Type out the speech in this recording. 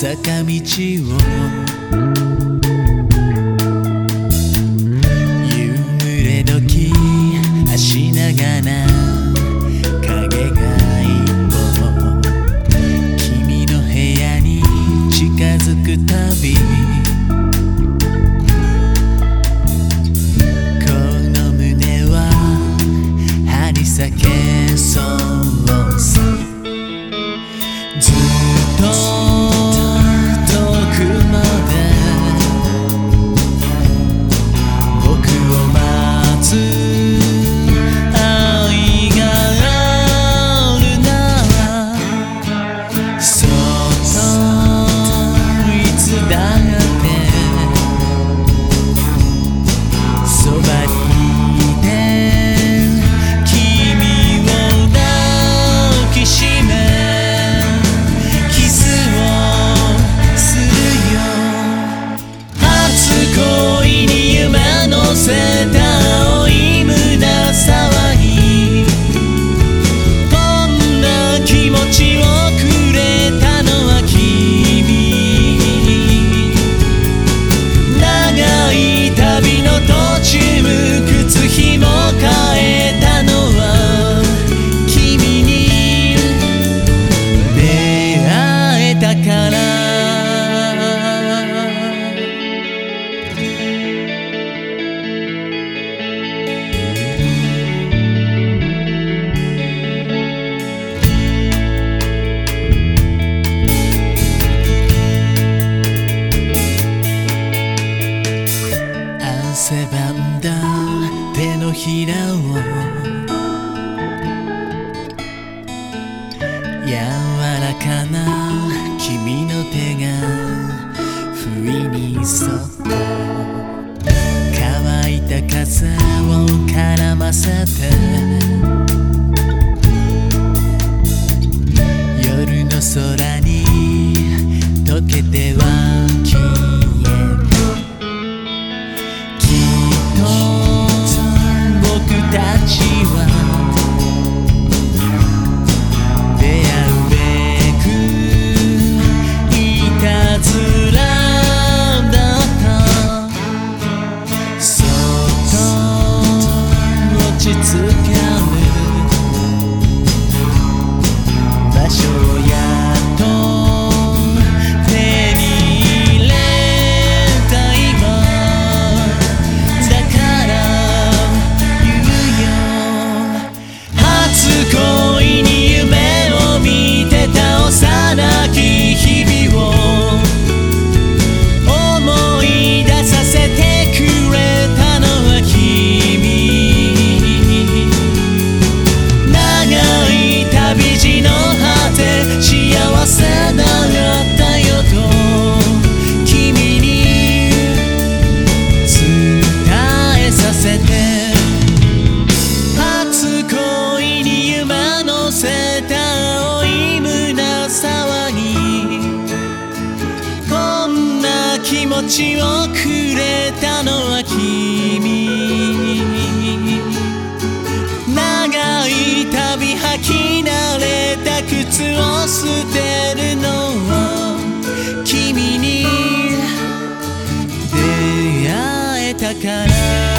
坂道を。夕暮れ時足ながら影が一歩君の部屋に近づくたび。柔らかな君の手が不意にそっと乾いた風を絡ませて室気持ちをくれたのは君。長い旅履き慣れた靴を捨てるのを。君に出会えたから。